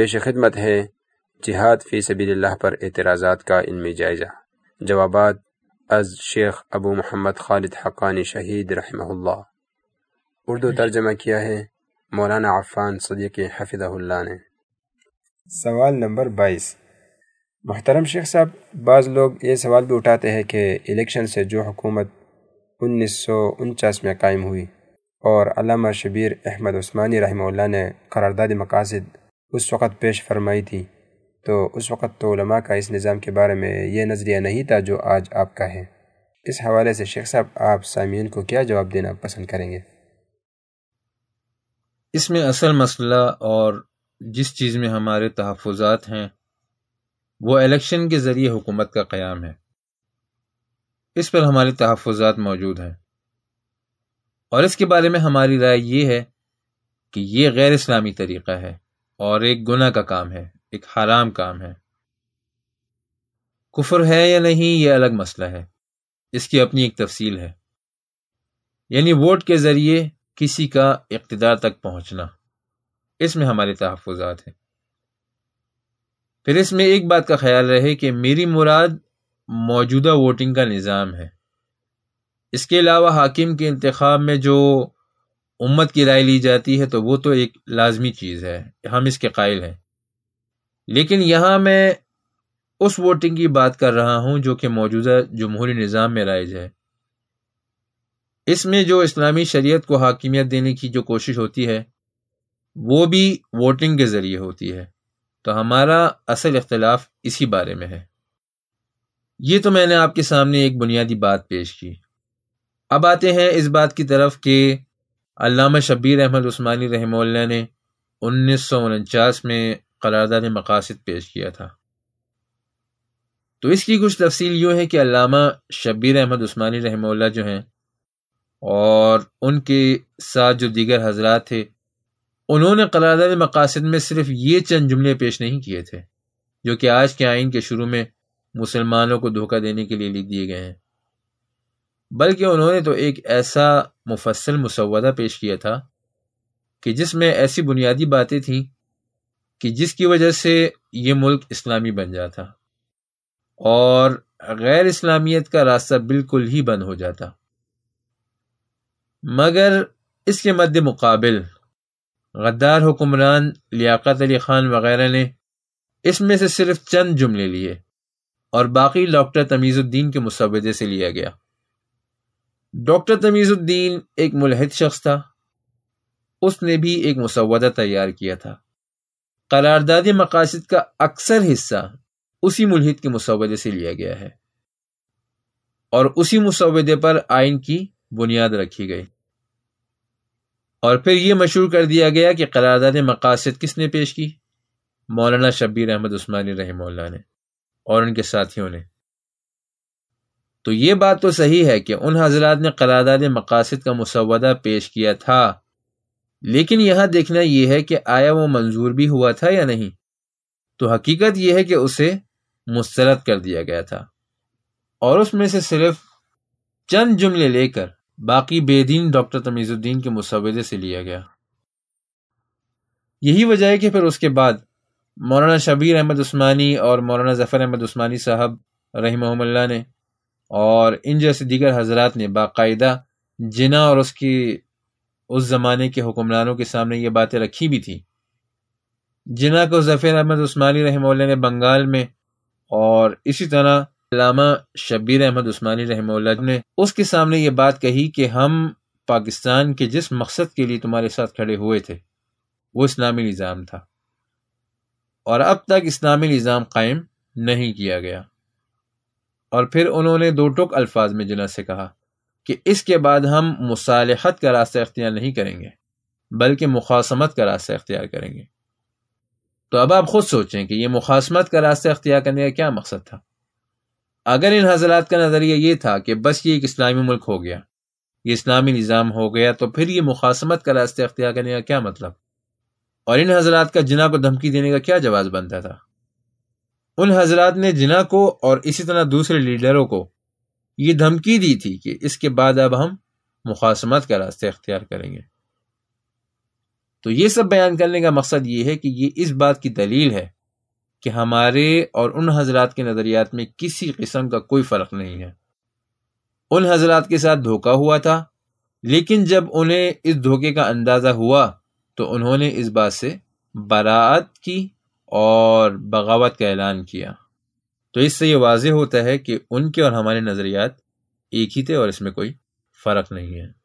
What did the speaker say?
پیش خدمت ہے جہاد فی سبیل اللہ پر اعتراضات کا علمی جائزہ۔ جوابات از شیخ ابو محمد خالد حقانی شہید رحمہ اللہ۔ اردو ترجمہ کیا ہے؟ مولانا عفان صدیق حفظہ اللہ نے۔ سوال نمبر بائیس۔ محترم شیخ صاحب بعض لوگ یہ سوال بھی اٹھاتے ہیں کہ الیکشن سے جو حکومت انیس سو انچاس میں قائم ہوئی اور علامہ شبیر احمد عثمانی رحمہ اللہ نے قرارداد مقاصد اس وقت پیش فرمائی تھی۔ تو اس وقت تو علماء کا اس نظام کے بارے میں یہ نظریہ نہیں تھا جو آج آپ کا ہے۔ اس حوالے سے شیخ صاحب، آپ سامعین کو کیا جواب دینا پسند کریں گے؟ اس میں اصل مسئلہ اور جس چیز میں ہمارے تحفظات ہیں، وہ الیکشن کے ذریعے حکومت کا قیام ہے۔ اس پر ہمارے تحفظات موجود ہیں۔ اور اس کے بارے میں ہماری رائے یہ ہے کہ یہ غیر اسلامی طریقہ ہے۔ اور ایک گناہ کا کام ہے، ایک حرام کام ہے۔ کفر ہے یا نہیں، یہ الگ مسئلہ ہے۔ اس کی اپنی ایک تفصیل ہے۔ یعنی ووٹ کے ذریعے کسی کا اقتدار تک پہنچنا۔ اس میں ہمارے تحفظات ہیں۔ پھر اس میں ایک بات کا خیال رہے کہ میری مراد موجودہ ووٹنگ کا نظام ہے۔ اس کے علاوہ حاکم کے انتخاب میں جو امت کی رائے لی جاتی ہے تو وہ تو ایک لازمی چیز ہے، ہم اس کے قائل ہیں۔ لیکن یہاں میں اس ووٹنگ کی بات کر رہا ہوں جو کہ موجودہ جمہوری نظام میں رائج ہے۔ اس میں جو اسلامی شریعت کو حاکمیت دینے کی جو کوشش ہوتی ہے، وہ بھی ووٹنگ کے ذریعے ہوتی ہے۔ تو ہمارا اصل اختلاف اسی بارے میں ہے۔ یہ تو میں نے آپ کے سامنے ایک بنیادی بات پیش کی۔ اب آتے ہیں اس بات کی طرف کہ علامہ شبیر احمد عثمانی رحمہ اللہ نے انیس سو انچاس میں قرارداد مقاصد پیش کیا تھا۔ تو اس کی کچھ تفصیل یوں ہے کہ علامہ شبیر احمد عثمانی رحمہ اللہ جو ہیں اور ان کے ساتھ جو دیگر حضرات تھے، انہوں نے قرارداد مقاصد میں صرف یہ چند جملے پیش نہیں کیے تھے، جو کہ آج کے آئین کے شروع میں مسلمانوں کو دھوکہ دینے کے لیے لکھ دیے گئے ہیں۔ بلکہ انہوں نے تو ایک ایسا مفصل مسودہ پیش کیا تھا کہ جس میں ایسی بنیادی باتیں تھیں کہ جس کی وجہ سے یہ ملک اسلامی بن جاتا اور غیر اسلامیت کا راستہ بالکل ہی بند ہو جاتا۔ مگر اس کے مد مقابل غدار حکمران لیاقت علی خان وغیرہ نے اس میں سے صرف چند جملے لیے اور باقی ڈاکٹر تمیز الدین کے مسودے سے لیا گیا۔ ڈاکٹر تمیز الدین ایک ملحد شخص تھا۔ اس نے بھی ایک مسودہ تیار کیا تھا۔ قرارداد مقاصد کا اکثر حصہ اسی ملحد کے مسودے سے لیا گیا ہے۔ اور اسی مسودے پر آئین کی بنیاد رکھی گئی۔ اور پھر یہ مشہور کر دیا گیا کہ قرارداد مقاصد کس نے پیش کی؟ مولانا شبیر احمد عثمانی رحمہ اللہ نے اور ان کے ساتھیوں نے۔ تو یہ بات تو صحیح ہے کہ ان حضرات نے قرارداد مقاصد کا مسودہ پیش کیا تھا۔ لیکن یہاں دیکھنا یہ ہے کہ آیا وہ منظور بھی ہوا تھا یا نہیں۔ تو حقیقت یہ ہے کہ اسے مسترد کر دیا گیا تھا۔ اور اس میں سے صرف چند جملے لے کر باقی بے دین ڈاکٹر تمیز الدین کے مسودے سے لیا گیا۔ یہی وجہ ہے کہ پھر اس کے بعد مولانا شبیر احمد عثمانی اور مولانا ظفر احمد عثمانی صاحب رحمہ اللہ نے اور ان جیسے دیگر حضرات نے باقاعدہ جنا اور اس کی، اس زمانے کے حکمرانوں کے سامنے یہ باتیں رکھی بھی تھی جنا کو ظفر احمد عثمانی رحمہ اللہ نے بنگال میں اور اسی طرح علامہ شبیر احمد عثمانی رحمہ اللہ نے اس کے سامنے یہ بات کہی کہ ہم پاکستان کے جس مقصد کے لیے تمہارے ساتھ کھڑے ہوئے تھے، وہ اسلامی نظام تھا۔ اور اب تک اسلامی نظام قائم نہیں کیا گیا۔ اور پھر انہوں نے دو ٹوک الفاظ میں جنا سے کہا کہ اس کے بعد ہم مصالحت کا راستہ اختیار نہیں کریں گے، بلکہ مخاسمت کا راستہ اختیار کریں گے۔ تو اب آپ خود سوچیں کہ یہ مخاسمت کا راستہ اختیار کرنے کا کیا مقصد تھا؟ اگر ان حضرات کا نظریہ یہ تھا کہ بس یہ ایک اسلامی ملک ہو گیا، یہ اسلامی نظام ہو گیا، تو پھر یہ مخاسمت کا راستہ اختیار کرنے کا کیا مطلب؟ اور ان حضرات کا جنا کو دھمکی دینے کا کیا جواز بنتا تھا؟ ان حضرات نے جنا کو اور اسی طرح دوسرے لیڈروں کو یہ دھمکی دی تھی کہ اس کے بعد اب ہم مخاسمت کا راستہ اختیار کریں گے۔ تو یہ سب بیان کرنے کا مقصد یہ ہے کہ یہ اس بات کی دلیل ہے کہ ہمارے اور ان حضرات کے نظریات میں کسی قسم کا کوئی فرق نہیں ہے۔ ان حضرات کے ساتھ دھوکا ہوا تھا، لیکن جب انہیں اس دھوکے کا اندازہ ہوا تو انہوں نے اس بات سے براعت کی۔ اور بغاوت کا اعلان کیا۔ تو اس سے یہ واضح ہوتا ہے کہ ان کے اور ہمارے نظریات ایک ہی تھے اور اس میں کوئی فرق نہیں ہے۔